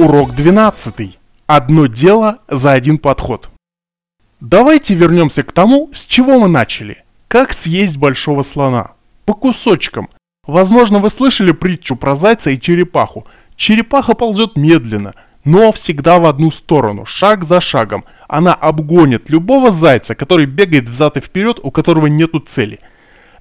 Урок 12. Одно дело за один подход. Давайте вернемся к тому, с чего мы начали. Как съесть большого слона? По кусочкам. Возможно, вы слышали притчу про зайца и черепаху. Черепаха ползет медленно, но всегда в одну сторону, шаг за шагом. Она обгонит любого зайца, который бегает взад и вперед, у которого нету цели.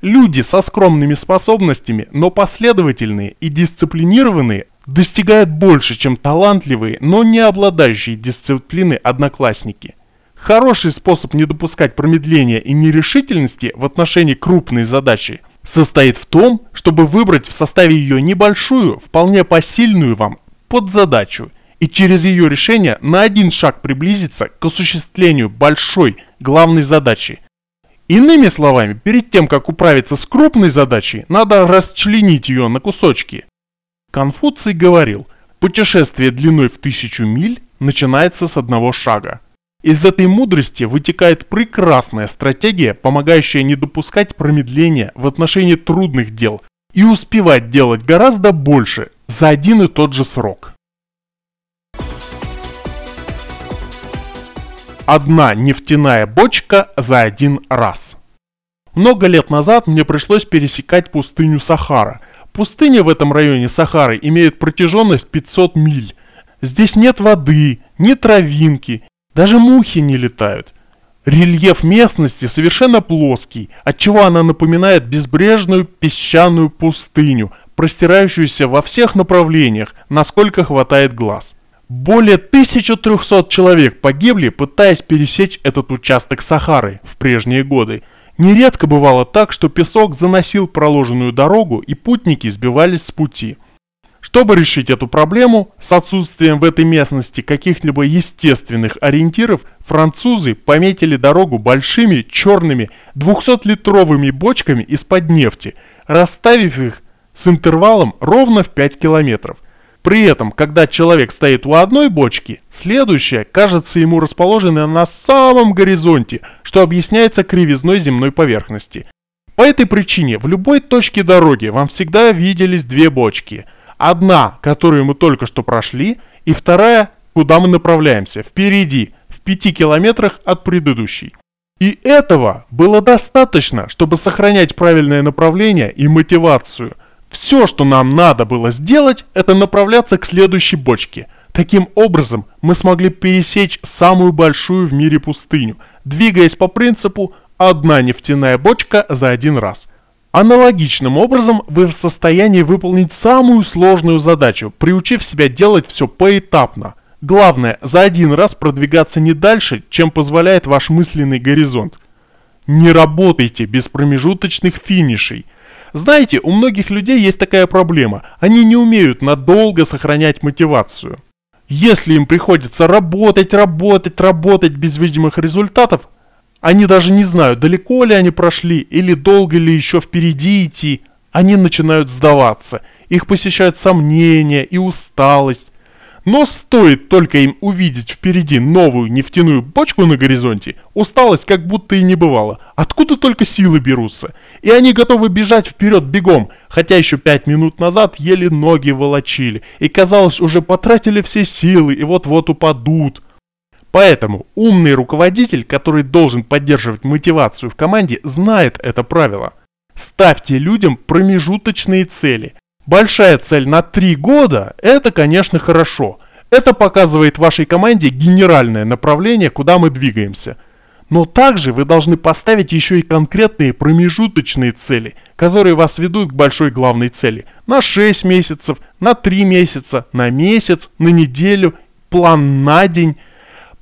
Люди со скромными способностями, но последовательные и дисциплинированные достигают больше, чем талантливые, но не обладающие дисциплиной одноклассники. Хороший способ не допускать промедления и нерешительности в отношении крупной задачи состоит в том, чтобы выбрать в составе ее небольшую, вполне посильную вам подзадачу и через ее решение на один шаг приблизиться к осуществлению большой главной задачи. Иными словами, перед тем, как управиться с крупной задачей, надо расчленить ее на кусочки – Конфуций говорил, путешествие длиной в тысячу миль начинается с одного шага. Из этой мудрости вытекает прекрасная стратегия, помогающая не допускать промедления в отношении трудных дел и успевать делать гораздо больше за один и тот же срок. Одна нефтяная бочка за один раз. Много лет назад мне пришлось пересекать пустыню Сахара – Пустыня в этом районе Сахары имеет протяженность 500 миль. Здесь нет воды, ни травинки, даже мухи не летают. Рельеф местности совершенно плоский, отчего она напоминает безбрежную песчаную пустыню, простирающуюся во всех направлениях, насколько хватает глаз. Более 1300 человек погибли, пытаясь пересечь этот участок Сахары в прежние годы – Нередко бывало так, что песок заносил проложенную дорогу и путники сбивались с пути. Чтобы решить эту проблему, с отсутствием в этой местности каких-либо естественных ориентиров, французы пометили дорогу большими черными 200-литровыми бочками из-под нефти, расставив их с интервалом ровно в 5 километров. При этом, когда человек стоит у одной бочки, следующая кажется ему расположенной на самом горизонте, что объясняется кривизной земной поверхности. По этой причине в любой точке дороги вам всегда виделись две бочки. Одна, которую мы только что прошли, и вторая, куда мы направляемся, впереди, в пяти километрах от предыдущей. И этого было достаточно, чтобы сохранять правильное направление и мотивацию – все, что нам надо было сделать, это направляться к следующей бочке. Таким образом, мы смогли пересечь самую большую в мире пустыню, двигаясь по принципу «одна нефтяная бочка за один раз». Аналогичным образом вы в состоянии выполнить самую сложную задачу, приучив себя делать все поэтапно. Главное, за один раз продвигаться не дальше, чем позволяет ваш мысленный горизонт. Не работайте без промежуточных финишей – знаете, у многих людей есть такая проблема. Они не умеют надолго сохранять мотивацию. Если им приходится работать, работать, работать без видимых результатов, они даже не знают, далеко ли они прошли или долго ли еще впереди идти, они начинают сдаваться. Их посещают сомнения и усталость. Но стоит только им увидеть впереди новую нефтяную бочку на горизонте, усталость как будто и не бывало. Откуда только силы берутся? И они готовы бежать вперед бегом, хотя еще пять минут назад еле ноги волочили, и казалось уже потратили все силы и вот-вот упадут. Поэтому умный руководитель, который должен поддерживать мотивацию в команде, знает это правило. Ставьте людям промежуточные цели – Большая цель на 3 года – это, конечно, хорошо. Это показывает вашей команде генеральное направление, куда мы двигаемся. Но также вы должны поставить еще и конкретные промежуточные цели, которые вас ведут к большой главной цели. На 6 месяцев, на 3 месяца, на месяц, на неделю, план на день.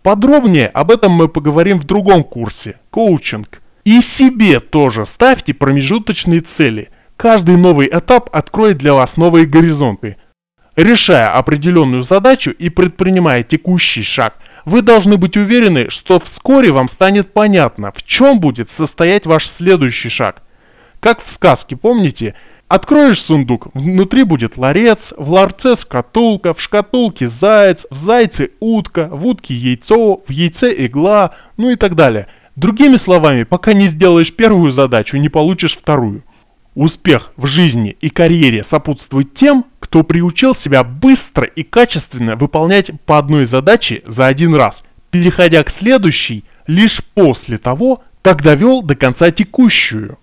Подробнее об этом мы поговорим в другом курсе – коучинг. И себе тоже ставьте промежуточные цели – Каждый новый этап откроет для вас новые горизонты. Решая определенную задачу и предпринимая текущий шаг, вы должны быть уверены, что вскоре вам станет понятно, в чем будет состоять ваш следующий шаг. Как в сказке, помните? Откроешь сундук, внутри будет ларец, в ларце шкатулка, в шкатулке заяц, в зайце утка, в утке яйцо, в яйце игла, ну и так далее. Другими словами, пока не сделаешь первую задачу, не получишь вторую. Успех в жизни и карьере сопутствует тем, кто приучил себя быстро и качественно выполнять по одной задаче за один раз, переходя к следующей лишь после того, как довел до конца текущую.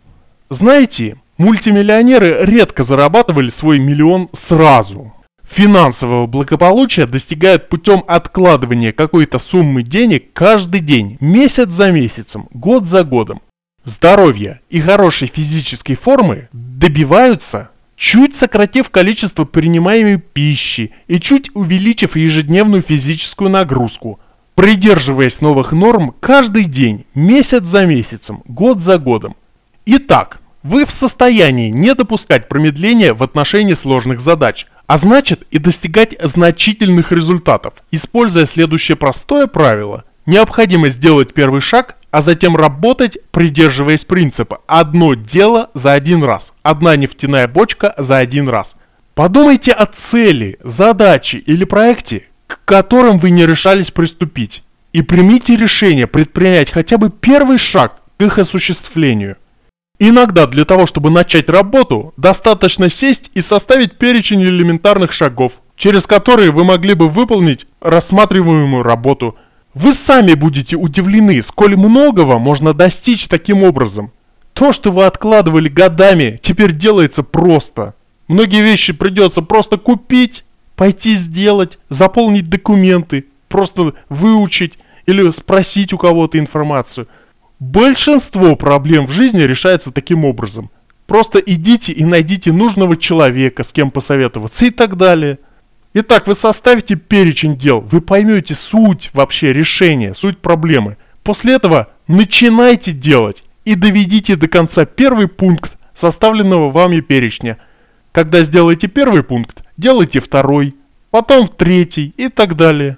Знаете, мультимиллионеры редко зарабатывали свой миллион сразу. Финансового благополучия достигают путем откладывания какой-то суммы денег каждый день, месяц за месяцем, год за годом. Здоровья и хорошей физической формы добиваются, чуть сократив количество принимаемой пищи и чуть увеличив ежедневную физическую нагрузку, придерживаясь новых норм каждый день, месяц за месяцем, год за годом. Итак, вы в состоянии не допускать промедления в отношении сложных задач, а значит и достигать значительных результатов, используя следующее простое правило. Необходимо сделать первый шаг а затем работать, придерживаясь принципа «одно дело за один раз, одна нефтяная бочка за один раз». Подумайте о цели, задаче или проекте, к которым вы не решались приступить, и примите решение предпринять хотя бы первый шаг к их осуществлению. Иногда для того, чтобы начать работу, достаточно сесть и составить перечень элементарных шагов, через которые вы могли бы выполнить рассматриваемую работу – вы сами будете удивлены, сколь многого можно достичь таким образом. То, что вы откладывали годами, теперь делается просто. Многие вещи придется просто купить, пойти сделать, заполнить документы, просто выучить или спросить у кого-то информацию. Большинство проблем в жизни решается таким образом. Просто идите и найдите нужного человека, с кем посоветоваться и так далее. Итак, вы составите перечень дел, вы поймете суть вообще решения, суть проблемы. После этого начинайте делать и доведите до конца первый пункт составленного вами перечня. Когда сделаете первый пункт, делайте второй, потом третий и так далее.